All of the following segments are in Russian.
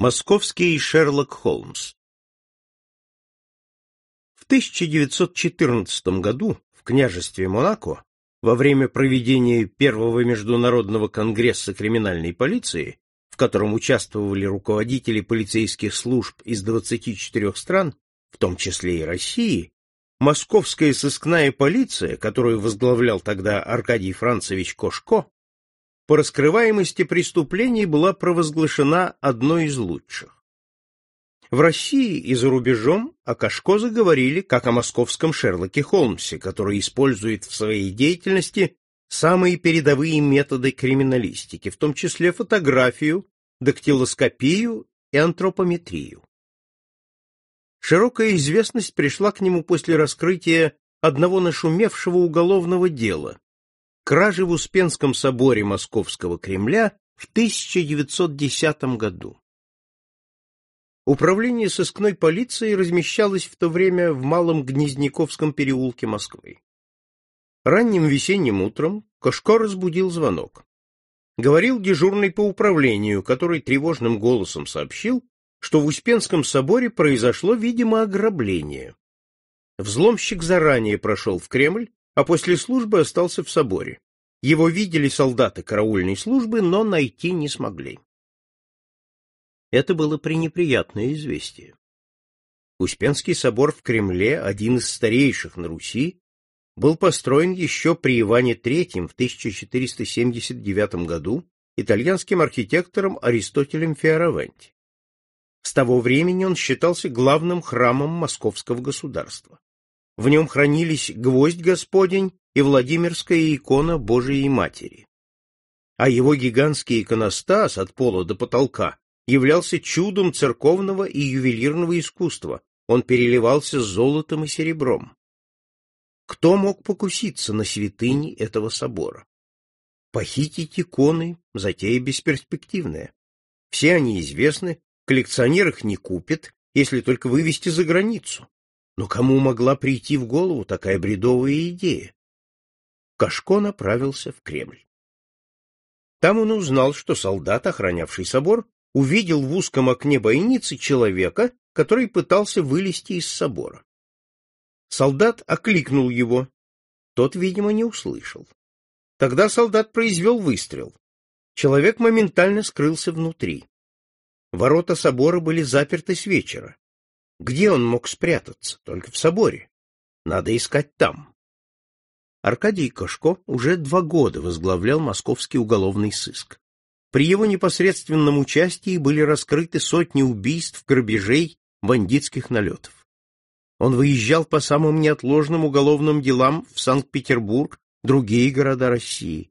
Московский Шерлок Холмс. В 1914 году в княжестве Монако во время проведения первого международного конгресса криминальной полиции, в котором участвовали руководители полицейских служб из 24 стран, в том числе и России, московская сыскная полиция, которую возглавлял тогда Аркадий Францевич Кошко, по раскрываемости преступлений была провозглашена одной из лучших. В России и за рубежом о Кашко заговорили как о московском Шерлоке Холмсе, который использует в своей деятельности самые передовые методы криминалистики, в том числе фотографию, дактилоскопию и антропометрию. Широкая известность пришла к нему после раскрытия одного нашумевшего уголовного дела, кражи в Успенском соборе Московского Кремля в 1910 году. Управление сыскной полиции размещалось в то время в Малом Гнезняковском переулке Москвы. Ранним весенним утром Кошко разбудил звонок. Говорил дежурный по управлению, который тревожным голосом сообщил, что в Успенском соборе произошло, видимо, ограбление. Взломщик заранее прошел в Кремль а после службы остался в соборе. Его видели солдаты караульной службы, но найти не смогли. Это было пренеприятное известие. Успенский собор в Кремле, один из старейших на Руси, был построен еще при Иване III в 1479 году итальянским архитектором Аристотелем Фиораванти. С того времени он считался главным храмом московского государства. В нем хранились гвоздь Господень и Владимирская икона Божией Матери. А его гигантский иконостас от пола до потолка являлся чудом церковного и ювелирного искусства, он переливался золотом и серебром. Кто мог покуситься на святыни этого собора? Похитить иконы — затея бесперспективная. Все они известны, коллекционер их не купит, если только вывести за границу. Но кому могла прийти в голову такая бредовая идея? Кашко направился в Кремль. Там он узнал, что солдат, охранявший собор, увидел в узком окне бойницы человека, который пытался вылезти из собора. Солдат окликнул его. Тот, видимо, не услышал. Тогда солдат произвел выстрел. Человек моментально скрылся внутри. Ворота собора были заперты с вечера. Где он мог спрятаться? Только в соборе. Надо искать там. Аркадий Кошко уже два года возглавлял московский уголовный сыск. При его непосредственном участии были раскрыты сотни убийств, грабежей, бандитских налетов. Он выезжал по самым неотложным уголовным делам в Санкт-Петербург, другие города России.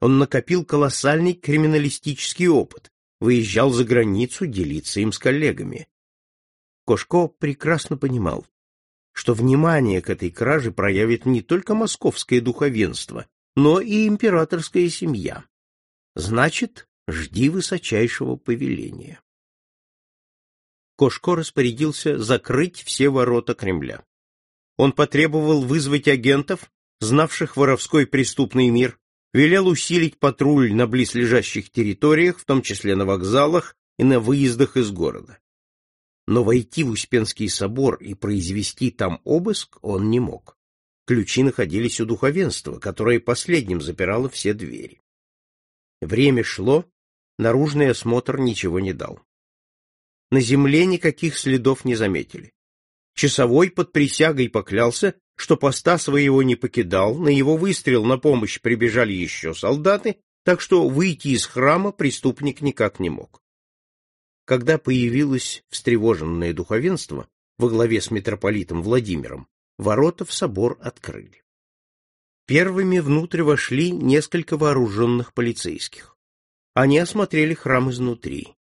Он накопил колоссальный криминалистический опыт, выезжал за границу делиться им с коллегами. Кошко прекрасно понимал, что внимание к этой краже проявит не только московское духовенство, но и императорская семья. Значит, жди высочайшего повеления. Кошко распорядился закрыть все ворота Кремля. Он потребовал вызвать агентов, знавших воровской преступный мир, велел усилить патруль на близлежащих территориях, в том числе на вокзалах и на выездах из города но войти в Успенский собор и произвести там обыск он не мог. Ключи находились у духовенства, которое последним запирало все двери. Время шло, наружный осмотр ничего не дал. На земле никаких следов не заметили. Часовой под присягой поклялся, что поста своего не покидал, на его выстрел на помощь прибежали еще солдаты, так что выйти из храма преступник никак не мог. Когда появилось встревоженное духовенство во главе с митрополитом Владимиром, ворота в собор открыли. Первыми внутрь вошли несколько вооруженных полицейских. Они осмотрели храм изнутри.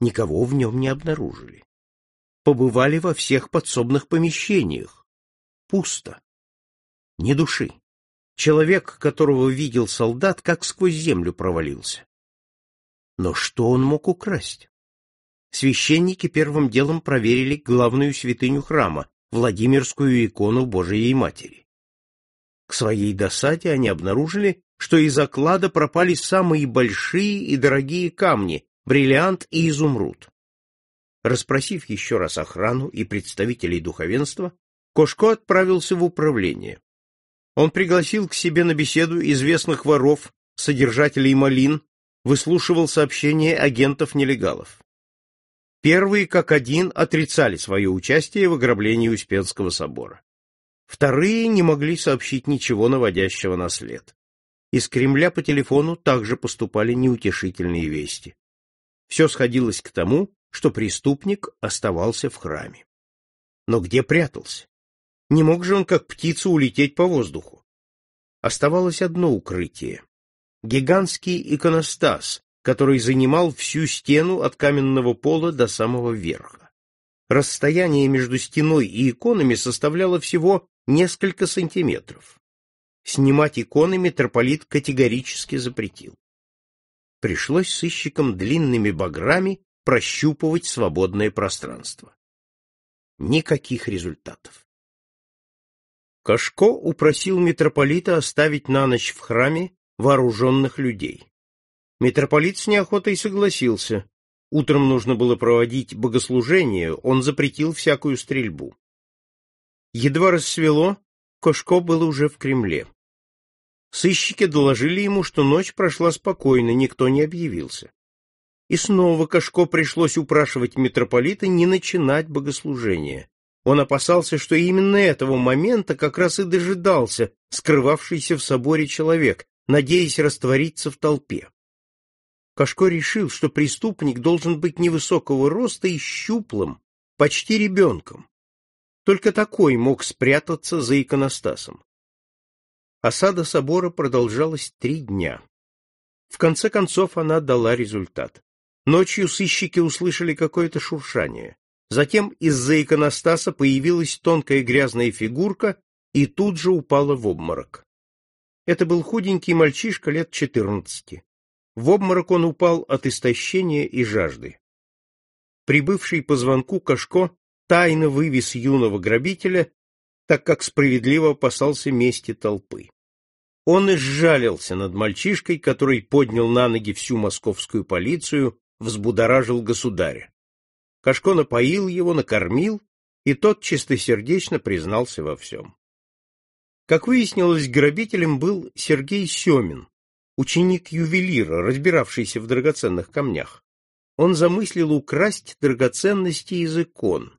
Никого в нем не обнаружили. Побывали во всех подсобных помещениях. Пусто. Ни души. Человек, которого видел солдат, как сквозь землю провалился. Но что он мог украсть? Священники первым делом проверили главную святыню храма, Владимирскую икону Божией Матери. К своей досаде они обнаружили, что из оклада пропали самые большие и дорогие камни, бриллиант и изумруд. Расспросив еще раз охрану и представителей духовенства, Кошко отправился в управление. Он пригласил к себе на беседу известных воров, содержателей малин, выслушивал сообщения агентов-нелегалов. Первые, как один, отрицали свое участие в ограблении Успенского собора. Вторые не могли сообщить ничего наводящего на след. Из Кремля по телефону также поступали неутешительные вести. Все сходилось к тому, что преступник оставался в храме. Но где прятался? Не мог же он, как птица, улететь по воздуху. Оставалось одно укрытие — гигантский иконостас, который занимал всю стену от каменного пола до самого верха. Расстояние между стеной и иконами составляло всего несколько сантиметров. Снимать иконы митрополит категорически запретил. Пришлось сыщикам длинными баграми прощупывать свободное пространство. Никаких результатов. Кашко упросил митрополита оставить на ночь в храме вооруженных людей. Митрополит с неохотой согласился. Утром нужно было проводить богослужение, он запретил всякую стрельбу. Едва рассвело, Кошко был уже в Кремле. Сыщики доложили ему, что ночь прошла спокойно, никто не объявился. И снова Кошко пришлось упрашивать митрополита не начинать богослужение. Он опасался, что именно этого момента как раз и дожидался скрывавшийся в соборе человек, надеясь раствориться в толпе. Кошко решил, что преступник должен быть невысокого роста и щуплым, почти ребенком. Только такой мог спрятаться за иконостасом. Осада собора продолжалась три дня. В конце концов она дала результат. Ночью сыщики услышали какое-то шуршание. Затем из-за иконостаса появилась тонкая грязная фигурка и тут же упала в обморок. Это был худенький мальчишка лет четырнадцати. В обморок он упал от истощения и жажды. Прибывший по звонку Кашко тайно вывез юного грабителя, так как справедливо опасался мести толпы. Он и сжалился над мальчишкой, который поднял на ноги всю московскую полицию, взбудоражил государя. Кашко напоил его, накормил, и тот чистосердечно признался во всем. Как выяснилось, грабителем был Сергей Семин, ученик ювелира, разбиравшийся в драгоценных камнях. Он замыслил украсть драгоценности из икон.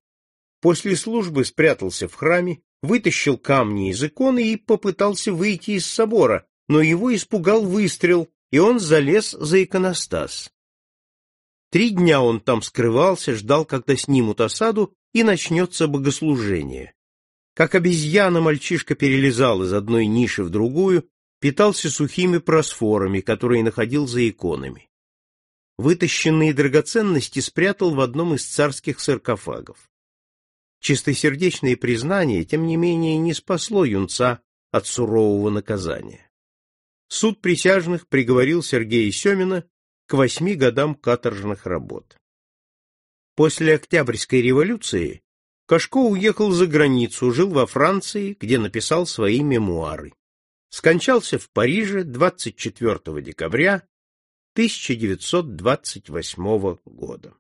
После службы спрятался в храме, вытащил камни из иконы и попытался выйти из собора, но его испугал выстрел, и он залез за иконостас. Три дня он там скрывался, ждал, когда снимут осаду, и начнется богослужение. Как обезьяна мальчишка перелезал из одной ниши в другую, питался сухими просфорами, которые находил за иконами. Вытащенные драгоценности спрятал в одном из царских саркофагов. Чистосердечное признание, тем не менее, не спасло юнца от сурового наказания. Суд присяжных приговорил Сергея Семина к восьми годам каторжных работ. После Октябрьской революции Кашко уехал за границу, жил во Франции, где написал свои мемуары. Скончался в Париже 24 декабря 1928 года.